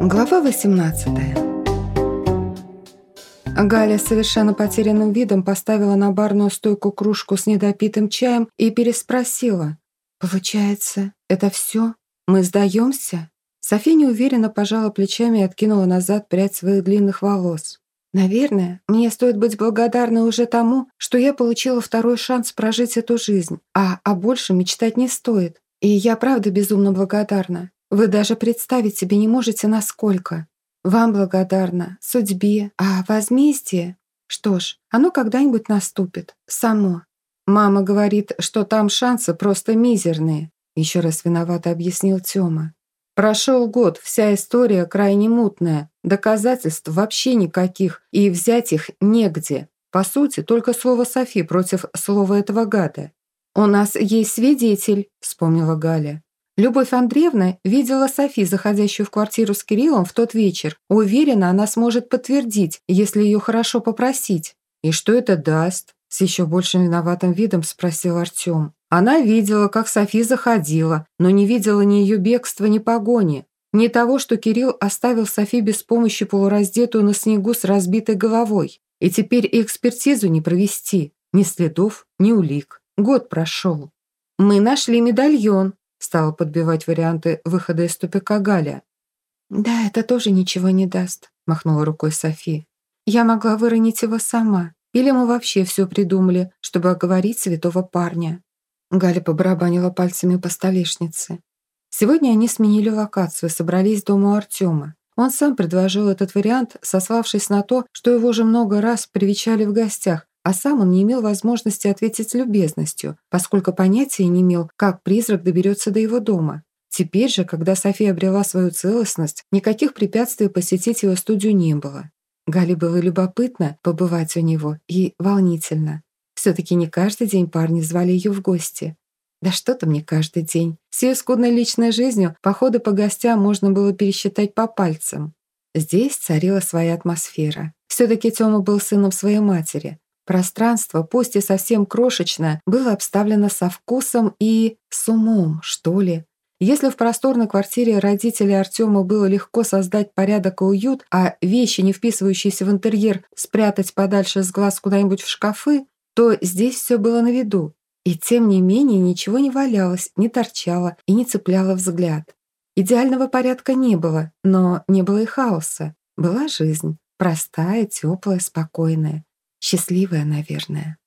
Глава 18 Галя совершенно потерянным видом поставила на барную стойку кружку с недопитым чаем и переспросила. «Получается, это все? Мы сдаемся?» София неуверенно пожала плечами и откинула назад прядь своих длинных волос. «Наверное, мне стоит быть благодарной уже тому, что я получила второй шанс прожить эту жизнь, а о большем мечтать не стоит. И я правда безумно благодарна. Вы даже представить себе не можете, насколько. Вам благодарна, судьбе, а возмездие? Что ж, оно когда-нибудь наступит, само. Мама говорит, что там шансы просто мизерные, еще раз виновато объяснил Тёма. Прошел год, вся история крайне мутная, доказательств вообще никаких, и взять их негде. По сути, только слово Софи против слова этого гада. «У нас есть свидетель», — вспомнила Галя. Любовь Андреевна видела Софи, заходящую в квартиру с Кириллом в тот вечер. Уверена, она сможет подтвердить, если ее хорошо попросить. «И что это даст?» С еще большим виноватым видом спросил Артем. Она видела, как Софи заходила, но не видела ни ее бегства, ни погони. Ни того, что Кирилл оставил Софи без помощи полураздетую на снегу с разбитой головой. И теперь экспертизу не провести. Ни следов, ни улик. Год прошел. «Мы нашли медальон», Стала подбивать варианты выхода из тупика Галя. «Да, это тоже ничего не даст», – махнула рукой Софи. «Я могла выронить его сама. Или мы вообще все придумали, чтобы оговорить святого парня». Галя побарабанила пальцами по столешнице. Сегодня они сменили локацию, собрались дома у Артема. Он сам предложил этот вариант, сославшись на то, что его уже много раз привечали в гостях, а сам он не имел возможности ответить любезностью, поскольку понятия не имел, как призрак доберется до его дома. Теперь же, когда София обрела свою целостность, никаких препятствий посетить его студию не было. Гале было любопытно побывать у него и волнительно. Все-таки не каждый день парни звали ее в гости. Да что там не каждый день. С ее скудной личной жизнью походы по гостям можно было пересчитать по пальцам. Здесь царила своя атмосфера. Все-таки Тёма был сыном своей матери. Пространство, пусть и совсем крошечное, было обставлено со вкусом и с умом, что ли. Если в просторной квартире родителей Артема было легко создать порядок и уют, а вещи, не вписывающиеся в интерьер, спрятать подальше с глаз куда-нибудь в шкафы, то здесь все было на виду. И тем не менее ничего не валялось, не торчало и не цепляло взгляд. Идеального порядка не было, но не было и хаоса. Была жизнь, простая, теплая, спокойная. Счастливая, наверное.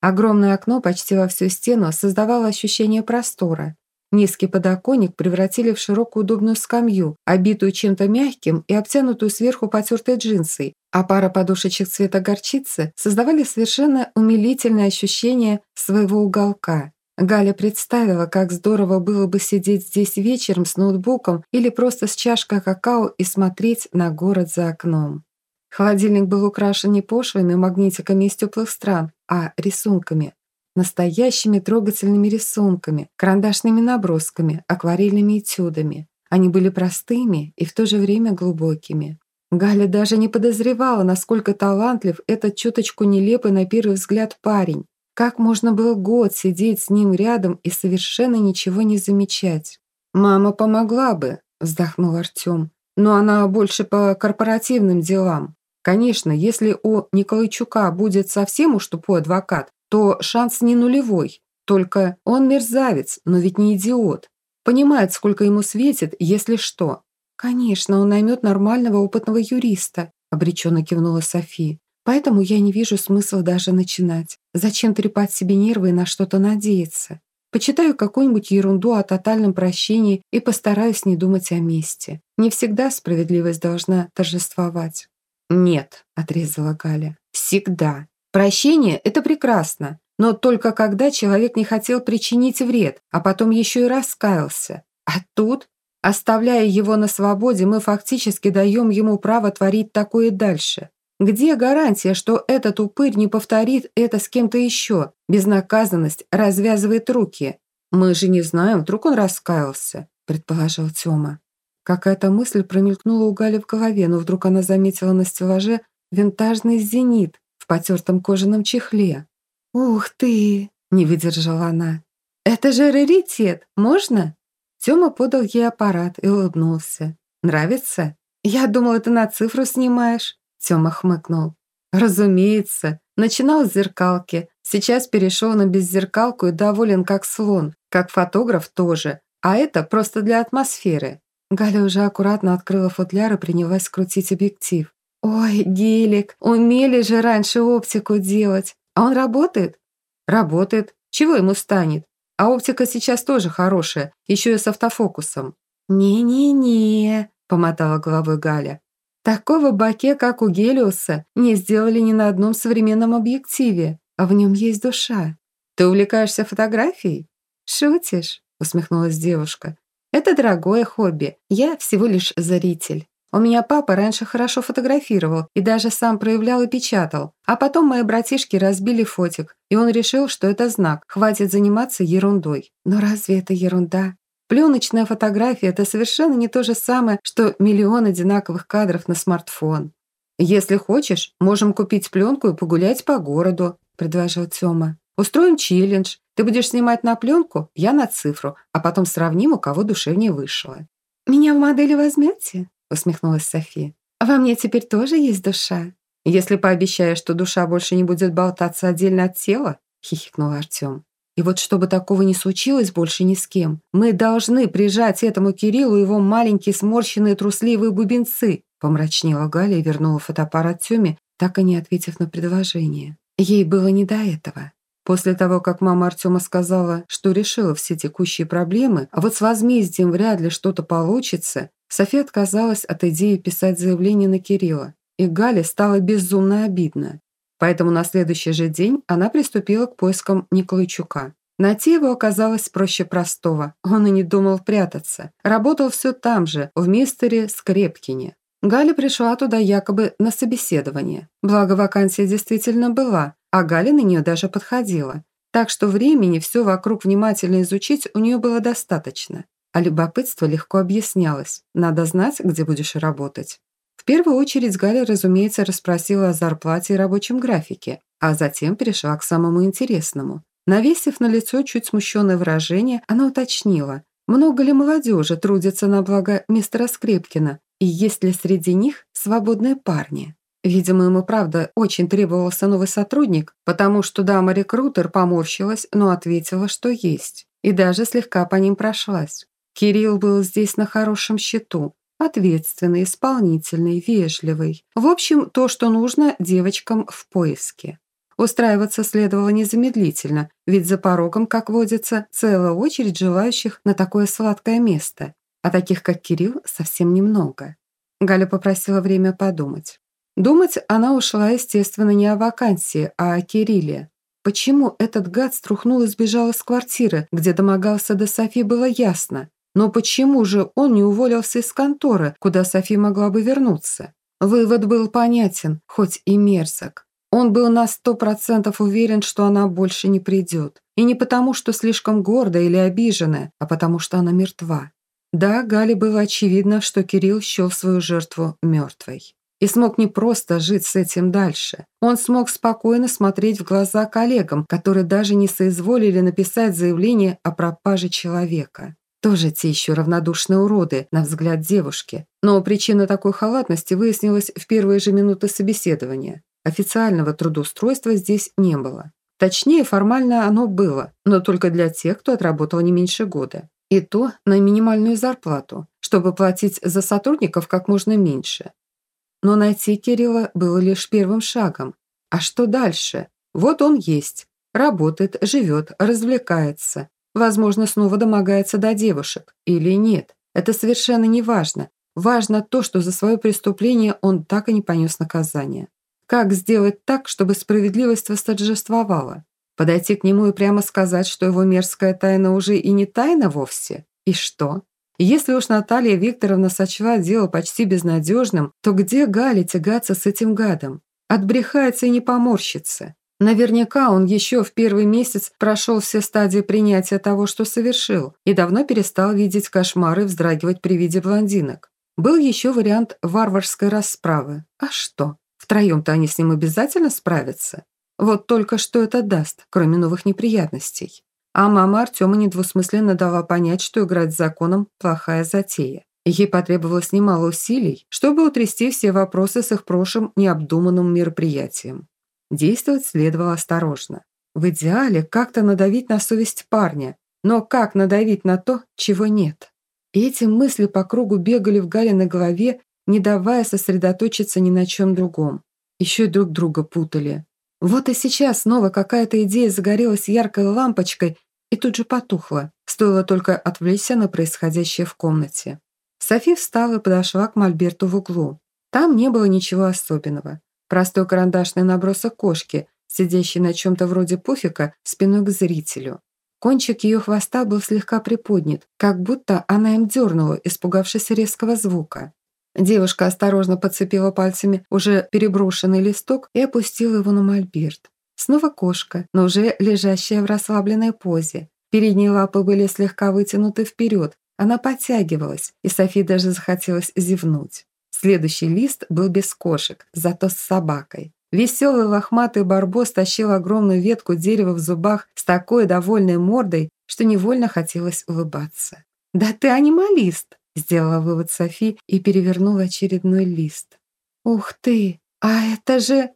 Огромное окно почти во всю стену создавало ощущение простора. Низкий подоконник превратили в широкую удобную скамью, обитую чем-то мягким и обтянутую сверху потертой джинсой, а пара подушечек цвета горчицы создавали совершенно умилительное ощущение своего уголка. Галя представила, как здорово было бы сидеть здесь вечером с ноутбуком или просто с чашкой какао и смотреть на город за окном. Холодильник был украшен не пошлыми магнитиками из теплых стран, а рисунками. Настоящими трогательными рисунками, карандашными набросками, акварельными этюдами. Они были простыми и в то же время глубокими. Галя даже не подозревала, насколько талантлив этот чуточку нелепый на первый взгляд парень. Как можно было год сидеть с ним рядом и совершенно ничего не замечать? «Мама помогла бы», – вздохнул Артем. «Но она больше по корпоративным делам. Конечно, если у Николайчука будет совсем уж тупой адвокат, то шанс не нулевой. Только он мерзавец, но ведь не идиот. Понимает, сколько ему светит, если что. «Конечно, он наймет нормального опытного юриста», – обреченно кивнула София. «Поэтому я не вижу смысла даже начинать. Зачем трепать себе нервы и на что-то надеяться? Почитаю какую-нибудь ерунду о тотальном прощении и постараюсь не думать о мести. Не всегда справедливость должна торжествовать». «Нет», – отрезала Галя. «Всегда. Прощение – это прекрасно, но только когда человек не хотел причинить вред, а потом еще и раскаялся. А тут, оставляя его на свободе, мы фактически даем ему право творить такое дальше. Где гарантия, что этот упырь не повторит это с кем-то еще? Безнаказанность развязывает руки. Мы же не знаем, вдруг он раскаялся, предположил Тёма. Какая-то мысль промелькнула у Гали в голове, но вдруг она заметила на стеллаже винтажный зенит в потертом кожаном чехле. «Ух ты!» – не выдержала она. «Это же раритет! Можно?» Тёма подал ей аппарат и улыбнулся. «Нравится?» «Я думала, ты на цифру снимаешь», — Тёма хмыкнул. «Разумеется. Начинал с зеркалки, сейчас перешел на беззеркалку и доволен как слон, как фотограф тоже. А это просто для атмосферы». Галя уже аккуратно открыла футляр и принялась крутить объектив. «Ой, гелик, умели же раньше оптику делать. А он работает?» «Работает. Чего ему станет? А оптика сейчас тоже хорошая, еще и с автофокусом». «Не-не-не», — помотала головой Галя. «Такого баке, как у Гелиуса, не сделали ни на одном современном объективе, а в нем есть душа. Ты увлекаешься фотографией?» «Шутишь?» — усмехнулась девушка. «Это дорогое хобби. Я всего лишь зритель. У меня папа раньше хорошо фотографировал и даже сам проявлял и печатал. А потом мои братишки разбили фотик, и он решил, что это знак, хватит заниматься ерундой. Но разве это ерунда? Пленочная фотография – это совершенно не то же самое, что миллион одинаковых кадров на смартфон. «Если хочешь, можем купить пленку и погулять по городу», – предложил Тёма. «Устроим челлендж. Ты будешь снимать на пленку, я на цифру, а потом сравним, у кого душевнее вышло». «Меня в модели возьмете?» усмехнулась София. «Во мне теперь тоже есть душа?» «Если пообещаешь, что душа больше не будет болтаться отдельно от тела?» хихикнул Артем. «И вот чтобы такого не случилось больше ни с кем, мы должны прижать этому Кириллу его маленькие сморщенные трусливые бубенцы», помрачнела Галя и вернула фотоаппарат Тёме, так и не ответив на предложение. Ей было не до этого. После того, как мама Артема сказала, что решила все текущие проблемы, а вот с возмездием вряд ли что-то получится, София отказалась от идеи писать заявление на Кирилла, и Гале стало безумно обидно. Поэтому на следующий же день она приступила к поискам Николайчука. Найти его оказалось проще простого. Он и не думал прятаться. Работал все там же, в мистере Скрепкине. Галя пришла туда якобы на собеседование. Благо вакансия действительно была, а Галя на нее даже подходила. Так что времени все вокруг внимательно изучить у нее было достаточно. А любопытство легко объяснялось. Надо знать, где будешь работать. В первую очередь Галя, разумеется, расспросила о зарплате и рабочем графике, а затем перешла к самому интересному. Навесив на лицо чуть смущенное выражение, она уточнила, много ли молодежи трудится на благо мистера Скрепкина, и есть ли среди них свободные парни. Видимо, ему правда очень требовался новый сотрудник, потому что дама-рекрутер поморщилась, но ответила, что есть. И даже слегка по ним прошлась. Кирилл был здесь на хорошем счету. Ответственный, исполнительный, вежливый. В общем, то, что нужно девочкам в поиске. Устраиваться следовало незамедлительно, ведь за порогом, как водится, целая очередь желающих на такое сладкое место. А таких, как Кирилл, совсем немного. Галя попросила время подумать. Думать она ушла, естественно, не о вакансии, а о Кирилле. Почему этот гад струхнул и сбежал из квартиры, где домогался до Софи, было ясно. Но почему же он не уволился из конторы, куда Софи могла бы вернуться? Вывод был понятен, хоть и мерзок. Он был на сто процентов уверен, что она больше не придет. И не потому, что слишком гордая или обиженная, а потому, что она мертва. Да, Гале было очевидно, что Кирилл счел свою жертву мертвой. И смог не просто жить с этим дальше. Он смог спокойно смотреть в глаза коллегам, которые даже не соизволили написать заявление о пропаже человека. Тоже те еще равнодушные уроды, на взгляд девушки. Но причина такой халатности выяснилась в первые же минуты собеседования. Официального трудоустройства здесь не было. Точнее, формально оно было, но только для тех, кто отработал не меньше года. И то на минимальную зарплату, чтобы платить за сотрудников как можно меньше. Но найти Кирилла было лишь первым шагом. А что дальше? Вот он есть. Работает, живет, развлекается. Возможно, снова домогается до девушек. Или нет. Это совершенно не важно. Важно то, что за свое преступление он так и не понес наказание. Как сделать так, чтобы справедливость восторжествовала? Подойти к нему и прямо сказать, что его мерзкая тайна уже и не тайна вовсе? И что? Если уж Наталья Викторовна сочла дело почти безнадежным, то где Галя тягаться с этим гадом? Отбрехается и не поморщится. Наверняка он еще в первый месяц прошел все стадии принятия того, что совершил, и давно перестал видеть кошмары и вздрагивать при виде блондинок. Был еще вариант варварской расправы. А что? Втроем-то они с ним обязательно справятся. Вот только что это даст, кроме новых неприятностей. А мама Артема недвусмысленно дала понять, что играть с законом – плохая затея. ей потребовалось немало усилий, чтобы утрясти все вопросы с их прошлым необдуманным мероприятием. Действовать следовало осторожно. В идеале как-то надавить на совесть парня, но как надавить на то, чего нет? Эти мысли по кругу бегали в Галиной голове, не давая сосредоточиться ни на чем другом. Еще и друг друга путали. Вот и сейчас снова какая-то идея загорелась яркой лампочкой и тут же потухла, стоило только отвлечься на происходящее в комнате. Софи встала и подошла к мольберту в углу. Там не было ничего особенного. Простой карандашный набросок кошки, сидящий на чем-то вроде пуфика, спиной к зрителю. Кончик ее хвоста был слегка приподнят, как будто она им дернула, испугавшись резкого звука. Девушка осторожно подцепила пальцами уже переброшенный листок и опустила его на мольберт. Снова кошка, но уже лежащая в расслабленной позе. Передние лапы были слегка вытянуты вперед, она подтягивалась, и Софи даже захотелось зевнуть. Следующий лист был без кошек, зато с собакой. Веселый лохматый барбос тащил огромную ветку дерева в зубах с такой довольной мордой, что невольно хотелось улыбаться. «Да ты анималист!» – сделала вывод Софи и перевернула очередной лист. «Ух ты! А это же...»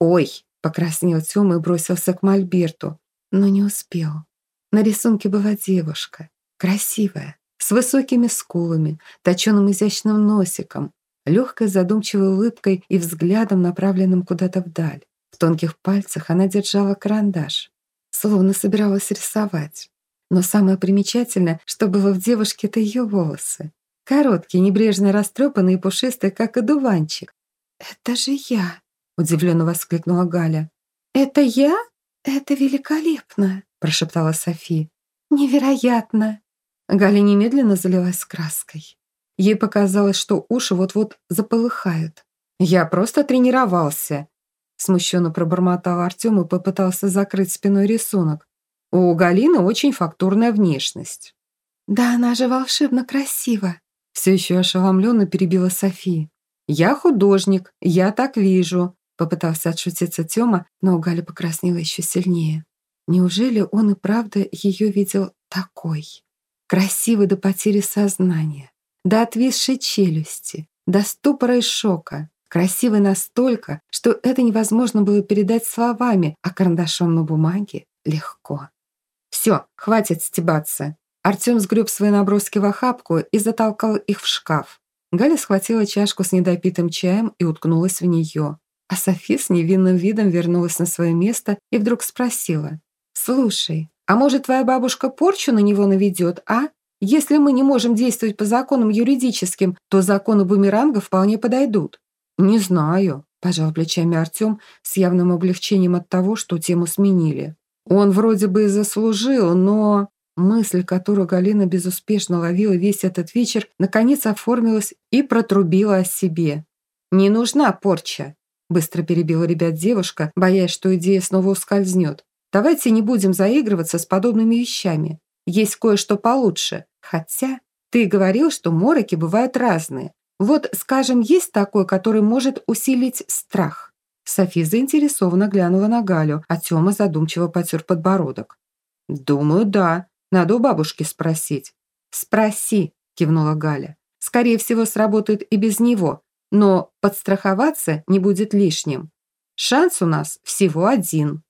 «Ой!» – покраснел Тёма и бросился к Мольберту, но не успел. На рисунке была девушка, красивая, с высокими скулами, точеным изящным носиком, легкой задумчивой улыбкой и взглядом, направленным куда-то вдаль. В тонких пальцах она держала карандаш, словно собиралась рисовать. Но самое примечательное, что было в девушке, это ее волосы. Короткие, небрежно растрепанные и пушистые, как одуванчик. «Это же я!» – удивленно воскликнула Галя. «Это я? Это великолепно!» – прошептала Софи. «Невероятно!» Галя немедленно залилась краской. Ей показалось, что уши вот-вот заполыхают. «Я просто тренировался», – смущенно пробормотал Артем и попытался закрыть спиной рисунок. «У Галины очень фактурная внешность». «Да она же волшебно красива», – все еще ошеломленно перебила София. «Я художник, я так вижу», – попытался отшутиться Тёма, но у Гали покраснела еще сильнее. Неужели он и правда ее видел такой? Красивый до потери сознания до отвисшей челюсти, до ступора и шока, красивой настолько, что это невозможно было передать словами, а карандашом на бумаге легко. «Все, хватит стебаться!» Артем сгреб свои наброски в охапку и затолкал их в шкаф. Галя схватила чашку с недопитым чаем и уткнулась в нее. А Софи с невинным видом вернулась на свое место и вдруг спросила. «Слушай, а может, твоя бабушка порчу на него наведет, а? Если мы не можем действовать по законам юридическим, то законы бумеранга вполне подойдут». «Не знаю», – пожал плечами Артем с явным облегчением от того, что тему сменили. «Он вроде бы и заслужил, но...» Мысль, которую Галина безуспешно ловила весь этот вечер, наконец оформилась и протрубила о себе. «Не нужна порча», – быстро перебила ребят девушка, боясь, что идея снова ускользнет. «Давайте не будем заигрываться с подобными вещами. Есть кое-что получше. Хотя ты говорил, что мороки бывают разные. Вот, скажем, есть такой, который может усилить страх. Софи заинтересованно глянула на Галю, а Тёма задумчиво потер подбородок. «Думаю, да. Надо у бабушки спросить». «Спроси», – кивнула Галя. «Скорее всего, сработает и без него, но подстраховаться не будет лишним. Шанс у нас всего один».